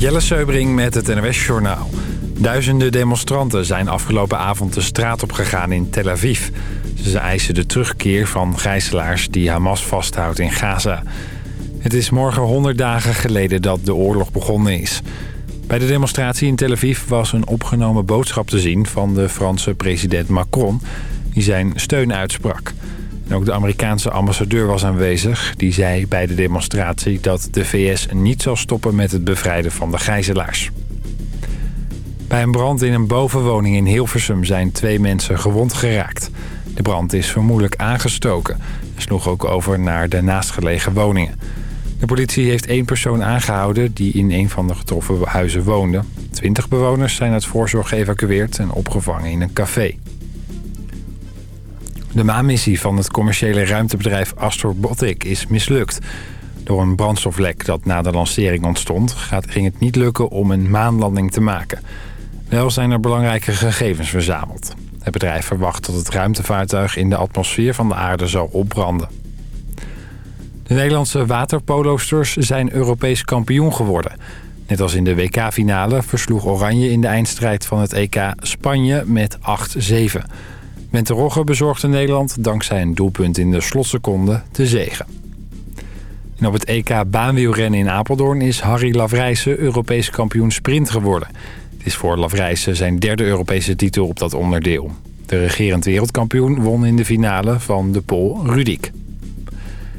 Jelle Seubring met het NOS Journaal. Duizenden demonstranten zijn afgelopen avond de straat op gegaan in Tel Aviv. Ze eisen de terugkeer van gijzelaars die Hamas vasthoudt in Gaza. Het is morgen 100 dagen geleden dat de oorlog begonnen is. Bij de demonstratie in Tel Aviv was een opgenomen boodschap te zien... van de Franse president Macron, die zijn steun uitsprak. Ook de Amerikaanse ambassadeur was aanwezig. Die zei bij de demonstratie dat de VS niet zal stoppen met het bevrijden van de gijzelaars. Bij een brand in een bovenwoning in Hilversum zijn twee mensen gewond geraakt. De brand is vermoedelijk aangestoken en sloeg ook over naar de naastgelegen woningen. De politie heeft één persoon aangehouden die in een van de getroffen huizen woonde. Twintig bewoners zijn uit voorzorg geëvacueerd en opgevangen in een café. De maanmissie van het commerciële ruimtebedrijf Astrobotic is mislukt. Door een brandstoflek dat na de lancering ontstond... ging het niet lukken om een maanlanding te maken. Wel zijn er belangrijke gegevens verzameld. Het bedrijf verwacht dat het ruimtevaartuig in de atmosfeer van de aarde zal opbranden. De Nederlandse waterpolosters zijn Europees kampioen geworden. Net als in de WK-finale versloeg Oranje in de eindstrijd van het EK Spanje met 8-7. Wente Rogge bezorgde Nederland dankzij een doelpunt in de slotseconde de zegen. En op het EK baanwielrennen in Apeldoorn is Harry Lavrijsen Europees kampioen sprint geworden. Het is voor Lavrijsen zijn derde Europese titel op dat onderdeel. De regerend wereldkampioen won in de finale van de Pool Rudik.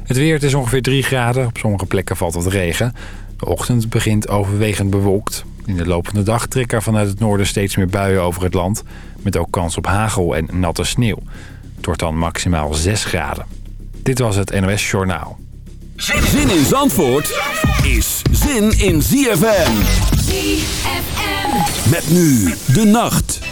Het weer is ongeveer 3 graden. Op sommige plekken valt wat regen. De ochtend begint overwegend bewolkt. In de loop van de dag trekken vanuit het noorden steeds meer buien over het land... met ook kans op hagel en natte sneeuw. Het wordt dan maximaal 6 graden. Dit was het NOS Journaal. Zin in Zandvoort is zin in ZFM. ZFM. Met nu de nacht.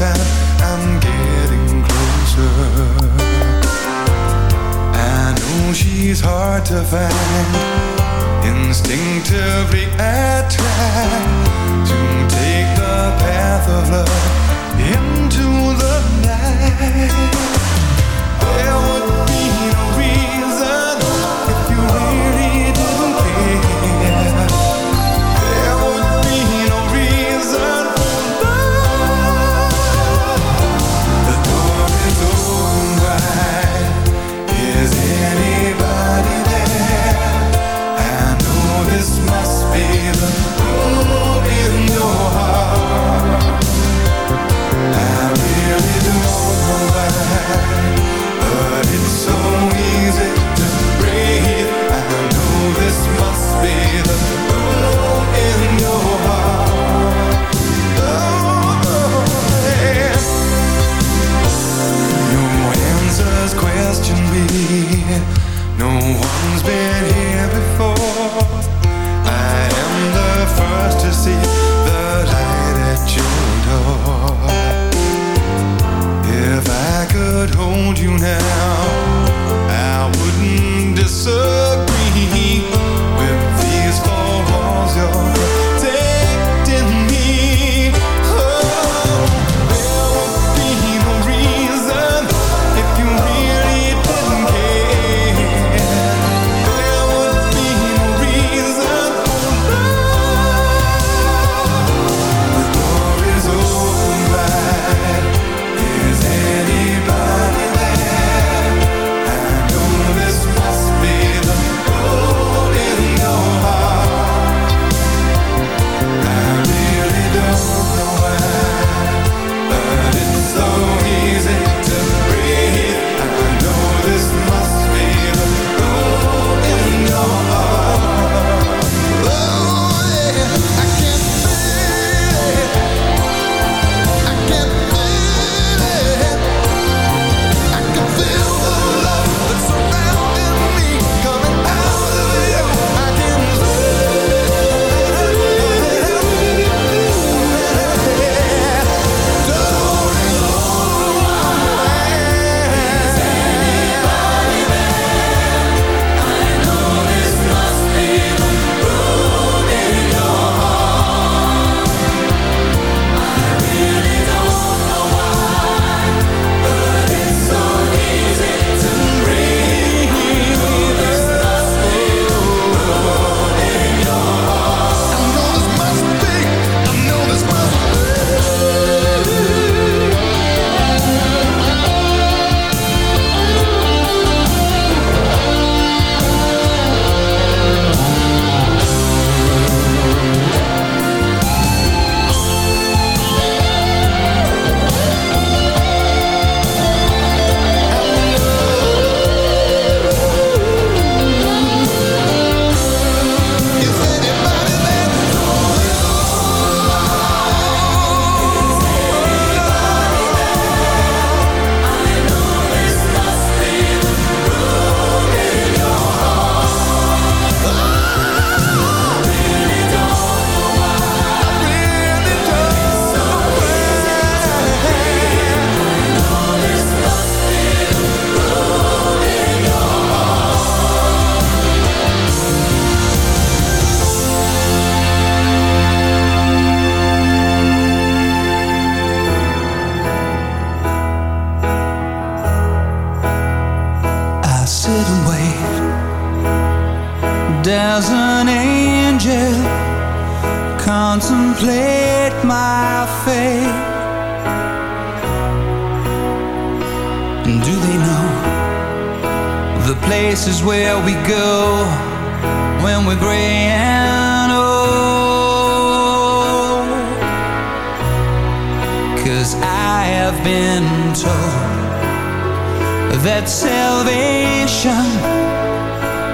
I'm getting closer. I know she's hard to find. Instinctively, attracted to take the path of love into the night.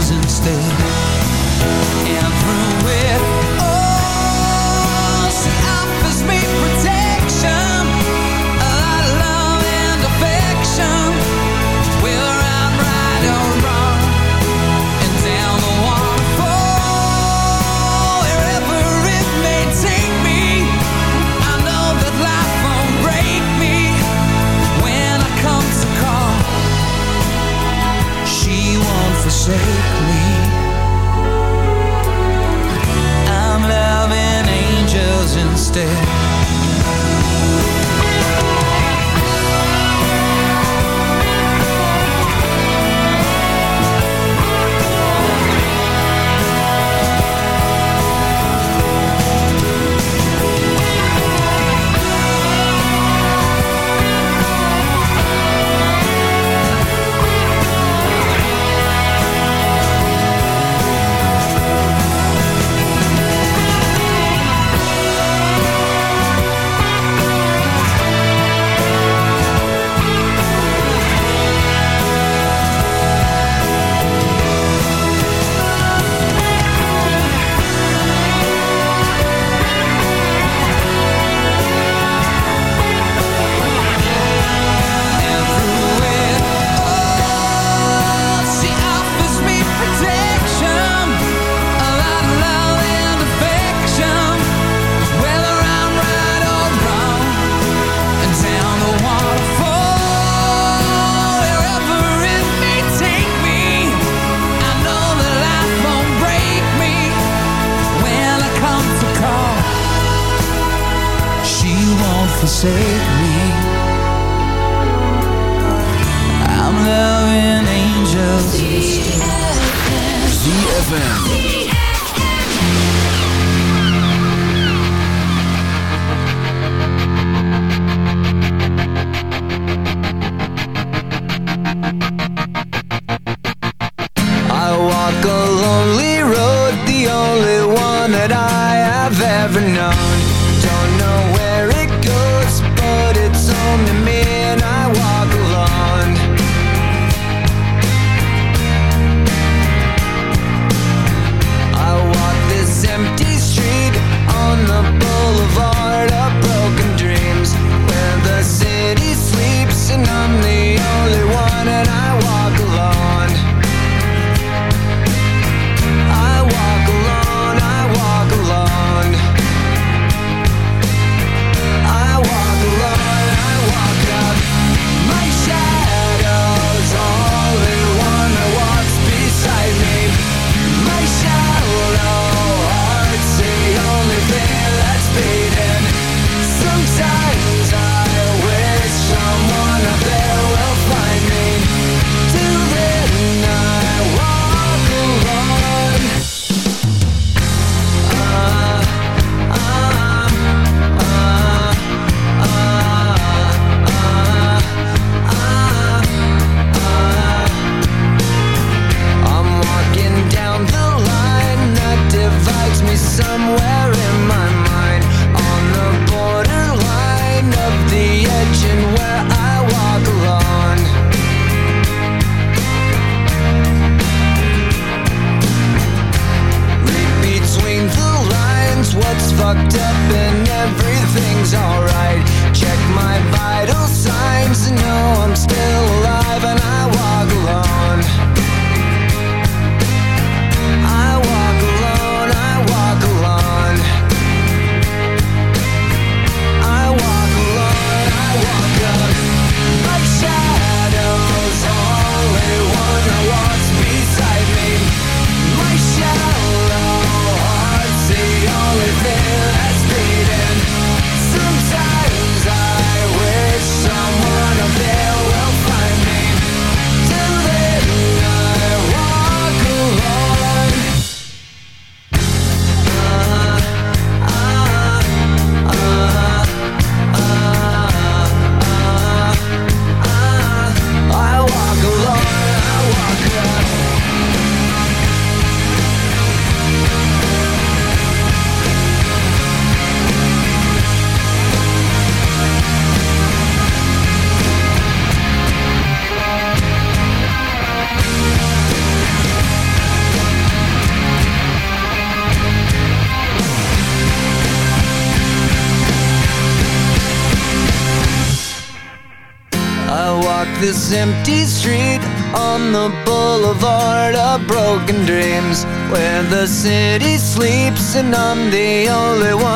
instead and I'm the only one.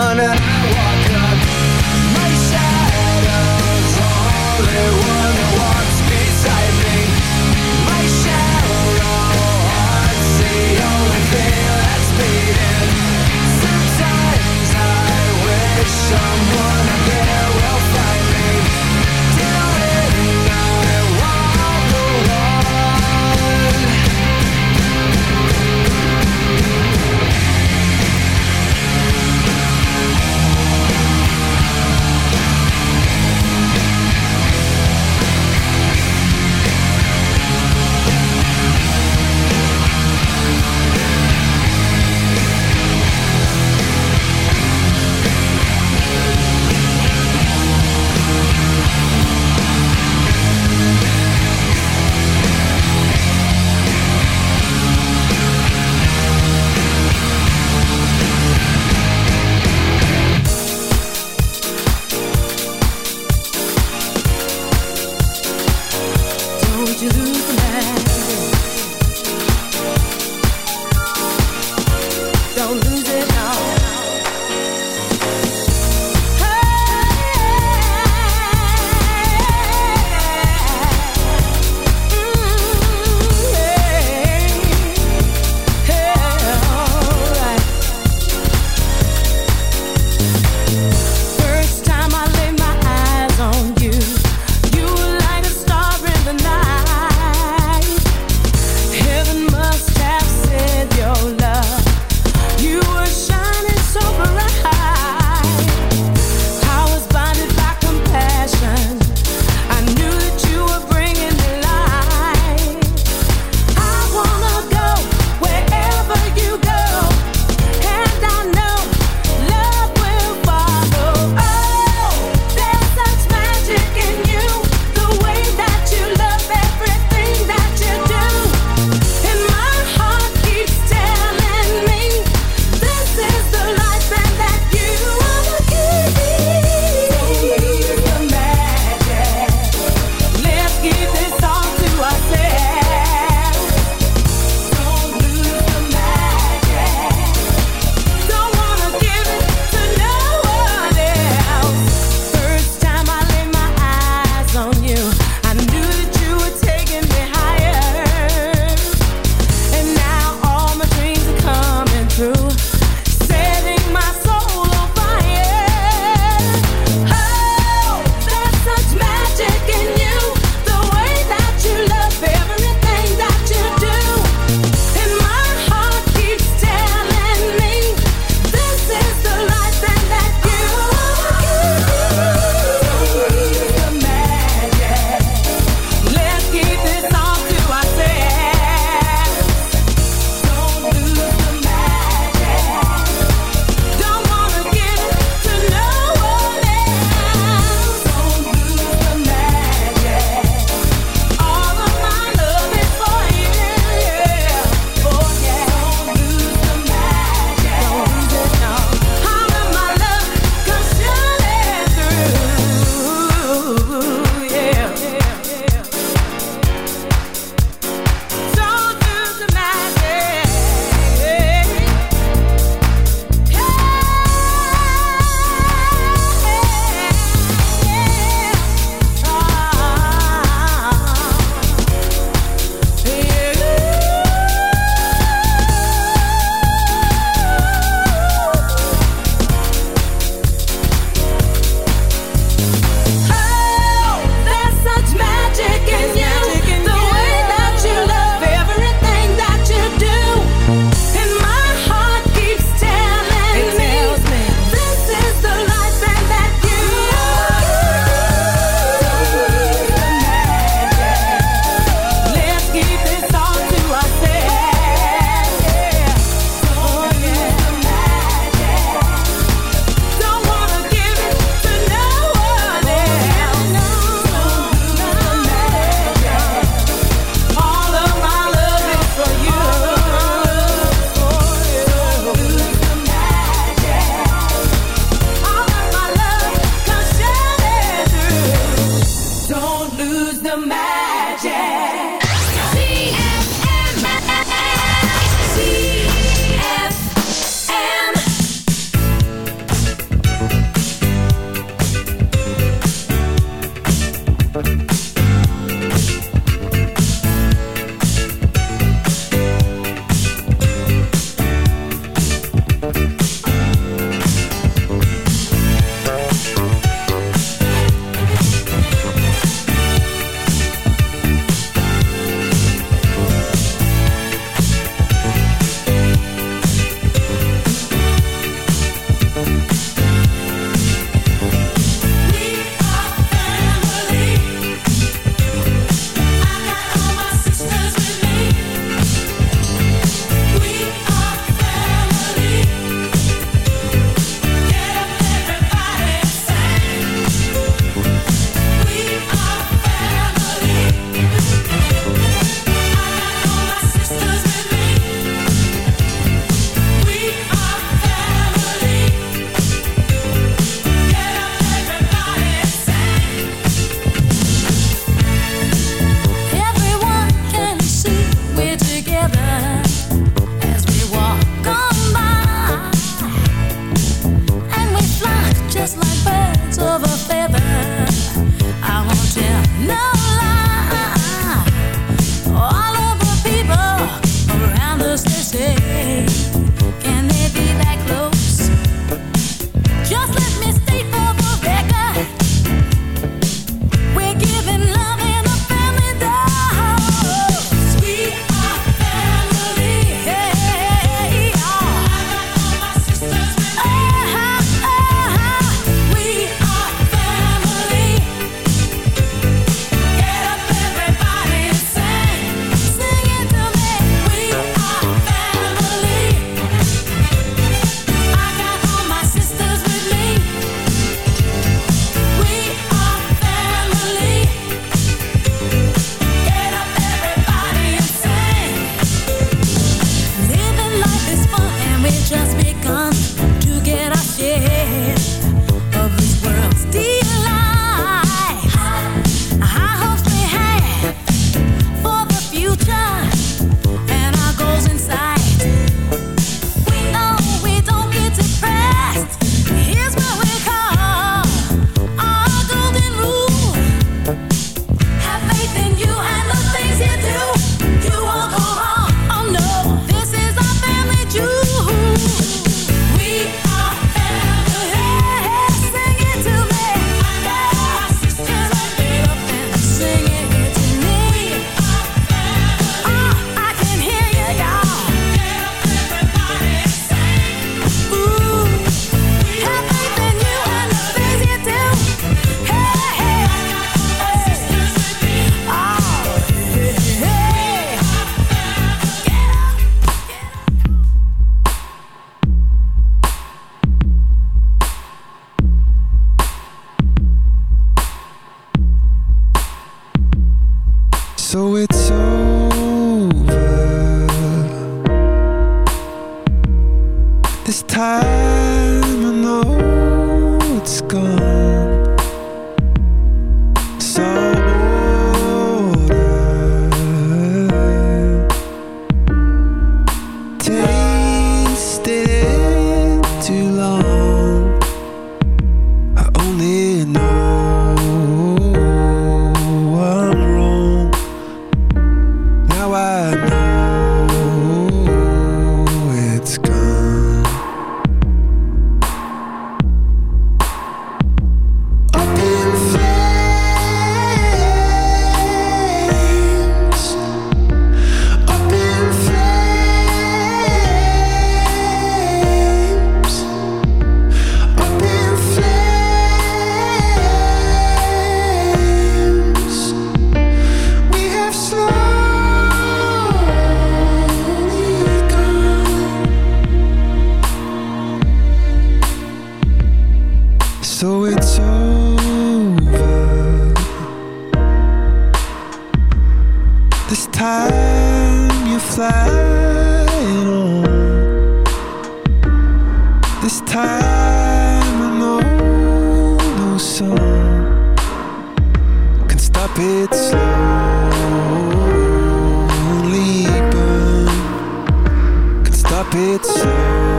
heb het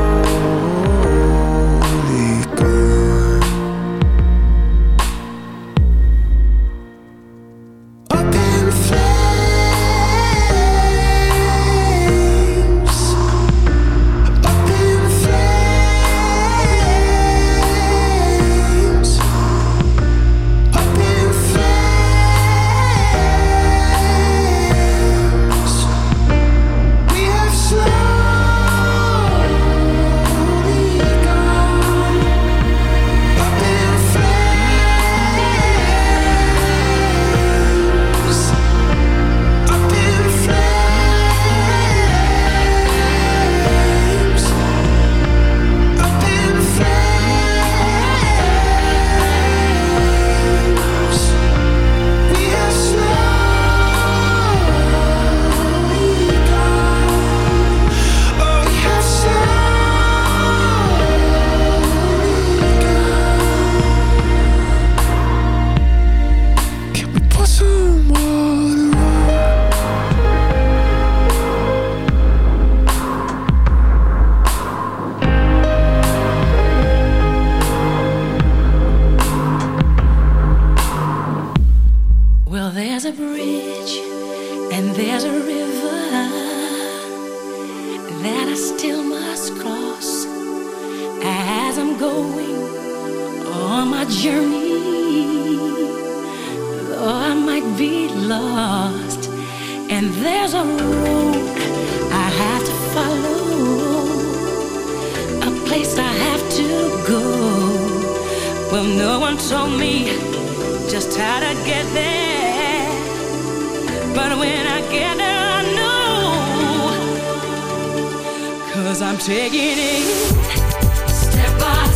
taking it step by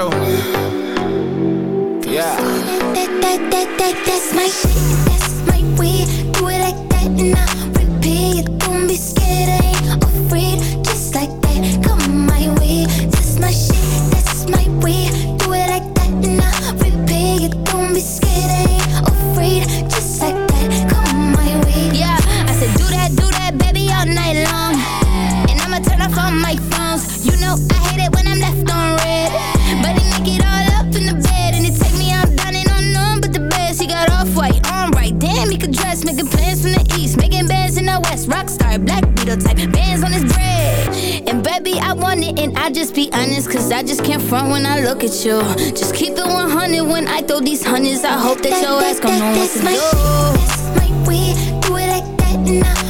Caro. Yeah. That, that, that, that, that's my shit, I just can't front when I look at you. Just keep it 100 when I throw these hundreds. I hope that your ass gon' know what to my do. shit, that's my way. Do it like that and I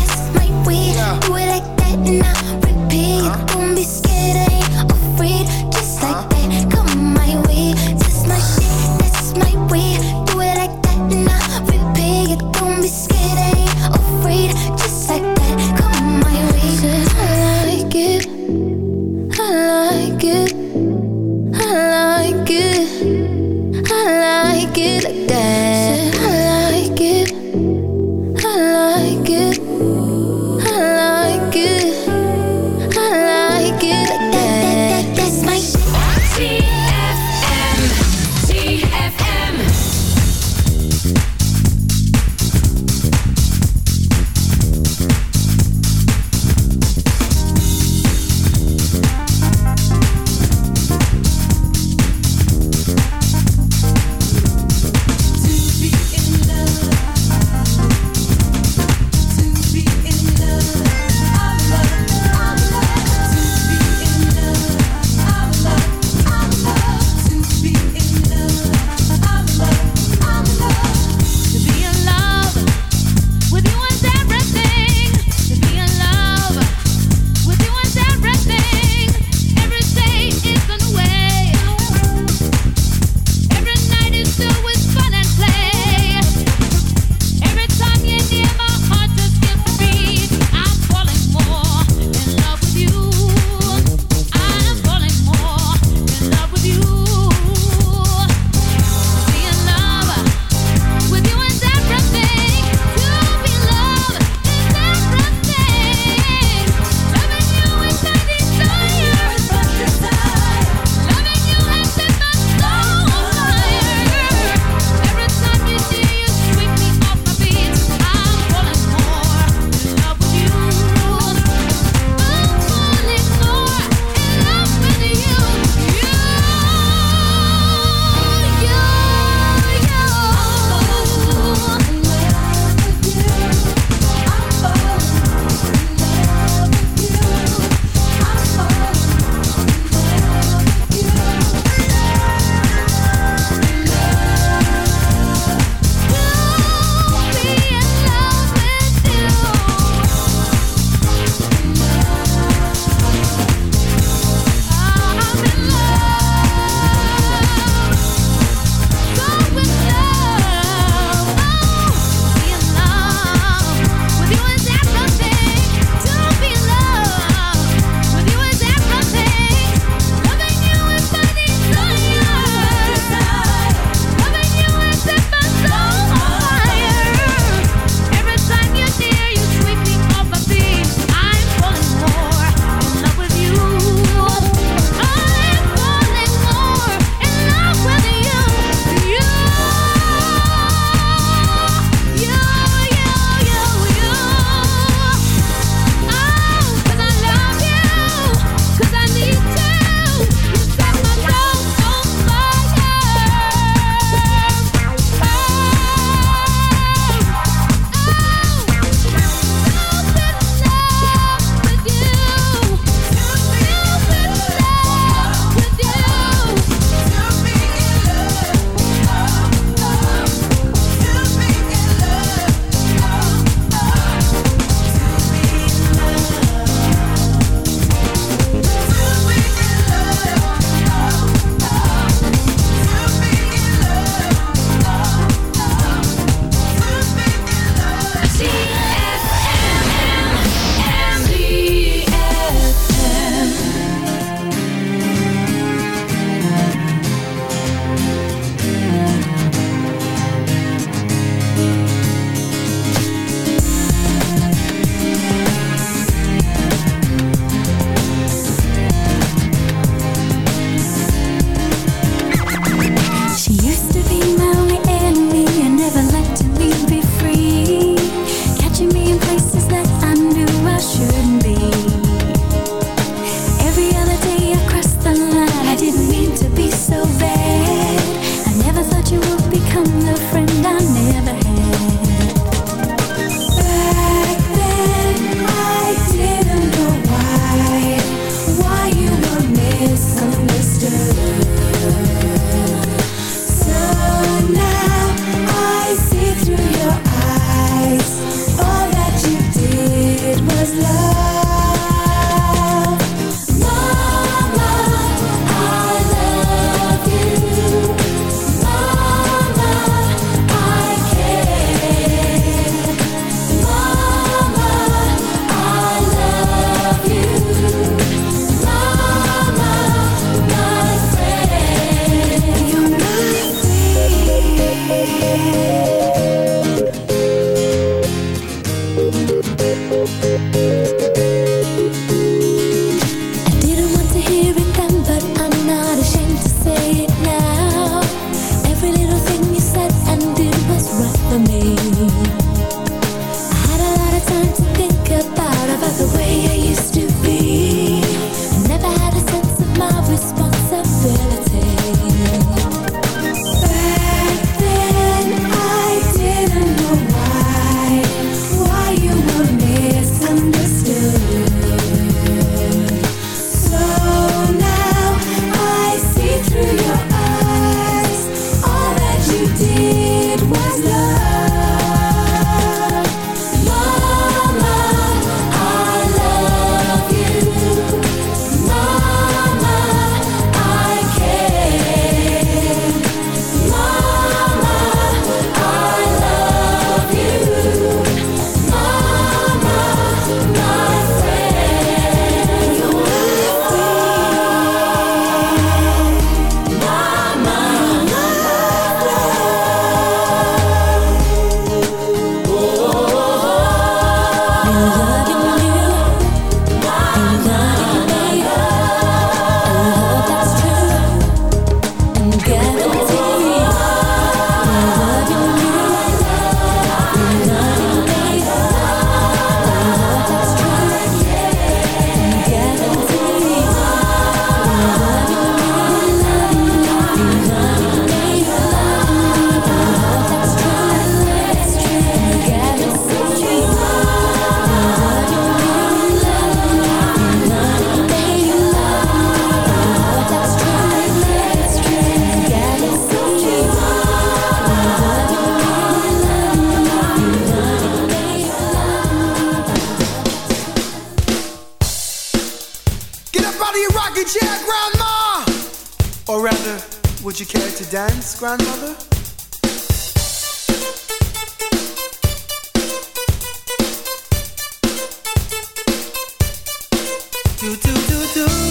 Do do do do.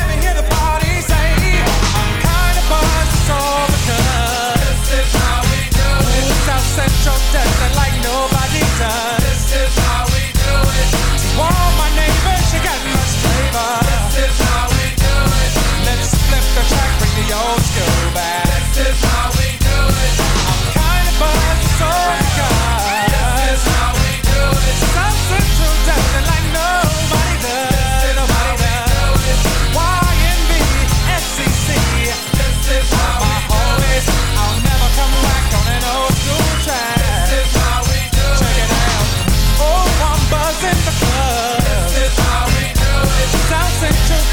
this is how we do it. South Central does like nobody does. This is how we do it. All my neighbors, you got much flavor. This is how we do it. Let's flip the track, bring the old school.